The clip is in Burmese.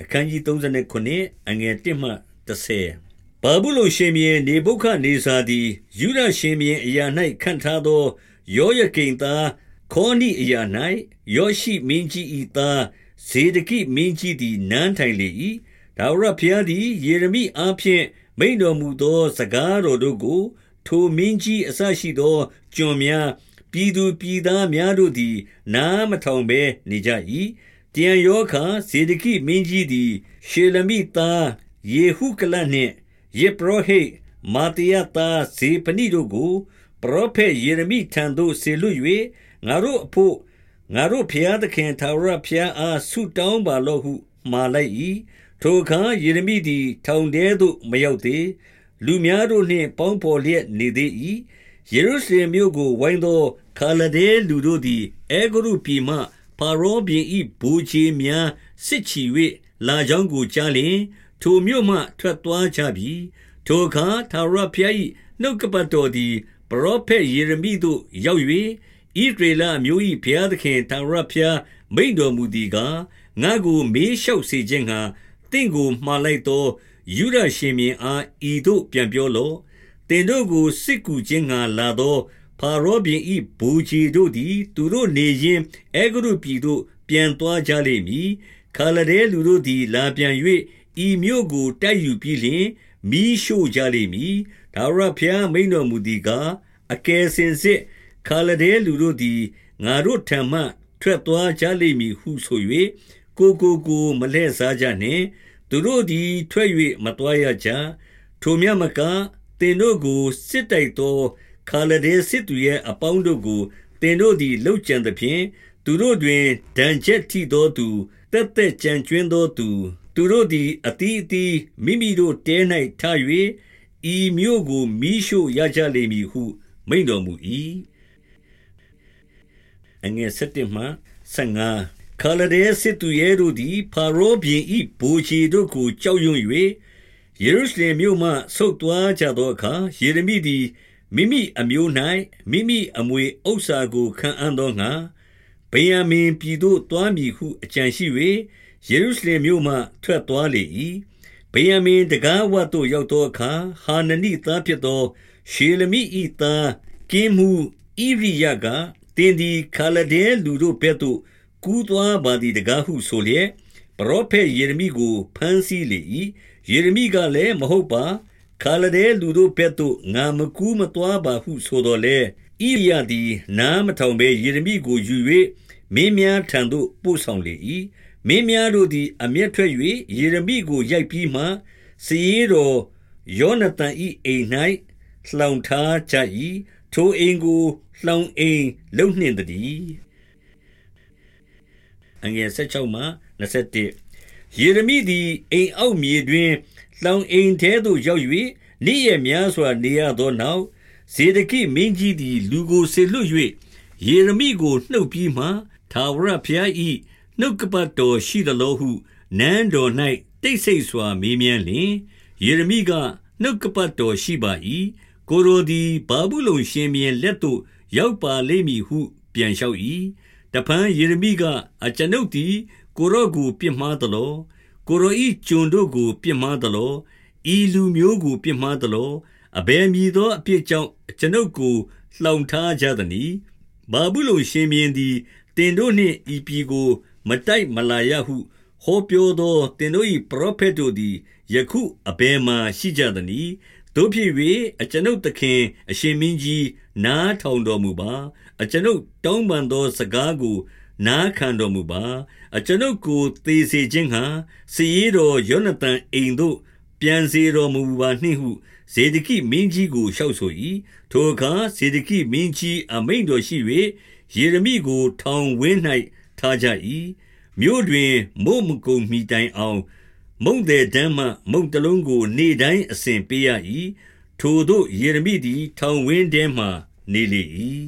အခန်းကြီး39အငယ်1မှ30ဘာဘူးလုံရှင်မြေနေဘုခနေစာသည်ယူဒရှင်မြေအရာ၌ခံထားသောယောယကိန်သားခေါနိအရာ၌ယောရှိမင်းကြီး၏သားဇေဒကိမင်းကြီးသည်နန်းထိုင်လေ၏ဒါဝရဖျားသည်ယေရမိအားဖြင့်မိန်တော်မူသော စကားတော်တို့ကို ထိုမင်းကြီးအစရှိသောကျွန်များပြည်သူပြည်သားများတို့သည် နားမထောင်ဘဲနေကြ၏ တန်ယောခာဇေဒကိမင်းကြီးသည် ရှေလမိသားယေဟုကလနှင့်ယေပရောဟိတ်မာတယသားဇေပနိတို့ကို ပရောဖက်ယေရမိထံသို့ဆေလွတ်၍ငါတို့အဖို့ငါတို့ဖျားသခင်သာရဖျားအားဆုတောင်းပါလော့ဟုမှာလိုက်၏ထိုအခါယေရမိသည် ထောင်ထဲသို့မရောက်သေးလူများတို့နှင့်ပေါင်းဖော်လျက်နေသေး၏ယေရုရှလင်မြို့ကိုဝိုင်းသောခါလဒဲလူတို့သည်အေဂရုပြည်မှ ဖာရောဘင်၏ဘူချေများစစ်ချီ၍လာကြောင်းကိုကြားလျင်ထိုမြို့မှထွက်သွားကြပြီထိုအခါသာရဖျား၏နှုတ်ကပတ်တော်သည်ပရောဖက်ယေရမိသို့ရောက်၍ဣဒရေလမျိုး၏ဘုရားသခင်သာရဖျားမိန်တော်မူသည်ကားငါကိုမေးလျှောက်စေခြင်းဟာတင့်ကိုမှားလိုက်သောယူဒရှင်မြင်အားဤသို့ပြန်ပြောလော့တင်တို့ကိုစစ်ကူခြင်းငါလာသော ဖာရောဘင်၏ဘူချီတို့သည် သူတို့နေရင်အေဂရုပြည်သို့ ပြန်သွားကြလိမ့်မည်ခါလဒဲလူတို့သည် လာပြန်၍ဤမြို့ကိုတိုက်ယူပြီးလျှင်မိရှို့ကြလိမ့်မည်ဒါဝရဖျားမိန်တော်မူသည်ကားအကယ်စင်စစ်ခါလဒဲလူတို့သည်ငါတို့ထံမှ ထွက်သွားကြလိမ့်မည်ဟုဆို၍ကိုကိုကိုမလဲစားကြနှင့်သူတို့သည်ထွက်၍မသွားရကြထိုမြတ်မကတင်တို့ကိုစစ်တိုက်သော ခါလဒဲစစ်သူရဲ့အပေါင်းတို့ကိုတင်တို့သည်လှုပ်ကြံသဖြင့်သူတို့တွင်ဒဏ်ချက်ထိသောသူတက်တက်ကြံကျွင်းသောသူသူတို့သည်အတီးအတီးမိမိတို့တဲ၌ထ၍ဤမျိုးကိုမိရှို့ရကြလိမ့်မည်ဟု မိန်တော်မူ၏အငယ်7မှ15ခါလဒဲစစ်သူရဲတို့သည်ဖာရောဘင်၏ဘိုးချီတို့ကိုကြောက်ရွံ့၍ယေရုရှလင်မြို့မှဆုတ်သွားကြသောအခါယေရမိသည် မိမိအမျိုး၌မိမိအမွေဥစ္စာကိုခံအံ့သောငါဗိယံမင်ပြည်သို့တွားမည်ဟုအကြံရှိ၍ယေရုရှလင်မြို့မှထွက်သွားလေ၏ဗိယံမင်တကားဝတ်သို့ရောက်သောအခါဟာနနိသားဖြစ်သော ရှေလမိ၏သားကင်းမှုဣရိယကတင်းဒီခါလဒဲလူတို့ဘက်သို့ကူးသွားပါသည်တကားဟုဆိုလျက်ပရောဖက်ယေရမိကိုဖမ်းဆီးလေ၏ယေရမိကလည်းမဟုတ်ပါ ခါလဒဲလူတို့ဘက်သို့ငါမကူးမသွားပါဟုဆိုတော်လေဣရိယသည်နားမထောင်ဘဲယေရမိကိုယူ၍မင်းများထံသို့ပို့ဆောင်လေ၏မင်းများတို့သည် အမျက်ထွက်၍ယေရမိကိုရိုက်ပြီးမှစီရီတော်ယောနသန်၏အိမ်၌လှောင်ထားကြ၏ထိုအိမ်ကိုလှောင်အိမ်လုံနှင့်တည်းအငယ်16မှ21ယေရမိသည်အိမ်အောက်မြေတွင် လောင်အိမ်ထဲသို့ရောက်၍နေ့ရက်များစွာနေရသောနောက်ဇေဒကိမင်းကြီးသည် လူကိုဆေလွတ်၍ယေရမိကိုနှုတ်ပြီးမှသာဝရဘုရား၏နှုတ်ကပတ်တော်ရှိသလိုဟုနန်းတော်၌တိတ်ဆိတ်စွာမေးမြန်းလျင်ယေရမိကနှုတ်ကပတ်တော်ရှိပါ၏ကိုရိုသည်ဘာဘူးလုံရှင်ပြန်လက်သို့ရောက်ပါလိမ့်မည်ဟု ပြန်လျှောက်၏တပန်းယေရမိကအကျွန်ုပ်သည်ကိုရော့ကိုပြစ်မှားသလော ကိုရောဤကျွန်တို့ကို ပြစ်မှားသလောဤလူမျိုးကို ပြစ်မှားသလောအဘယ်မည်သောအပြစ်ကြောင့်ကျွန်ုပ်ကိုလှောင်ထားကြသနည်းဘာဘူးလုံရှင်ပြန်သည်တင်တို့နှင့်ဤပြည်ကို မတိုက်မလာရဟုဟောပြောသောတင်တို့၏ပရောဖက်တို့သည်ယခုအဘယ်မှရှိကြသနည်းတို့ဖြစ်၍အကျွန်ုပ်သခင် အရှင်မင်းကြီးနားထောင်တော်မူပါ အကျွန်ုပ်တောင်းပန်သောစကားကို နားခံတော်မူပါအကျွန်ုပ်ကိုသေစေခြင်းဟာစီရီတော်ယောနသန်အိမ်သို့ ပြန်စေတော်မူပါနှင့်ဟုဇေဒကိမင်းကြီးကိုလျှောက်ဆို၏ထိုအခါဇေဒကိမင်းကြီးအမိန်တော်ရှိ၍ယေရမိကို ထောင်ဝင်း၌ထားကြ၏မြို့တွင်မုတ်မကုံမိတိုင်အောင် မုံတဲ့တမ်းမှမုံတလုံးကို နေတိုင်းအစဉ်ပေးရ၏ထိုတို့ယေရမိသည် ထောင်ဝင်းထဲမှနေလေ၏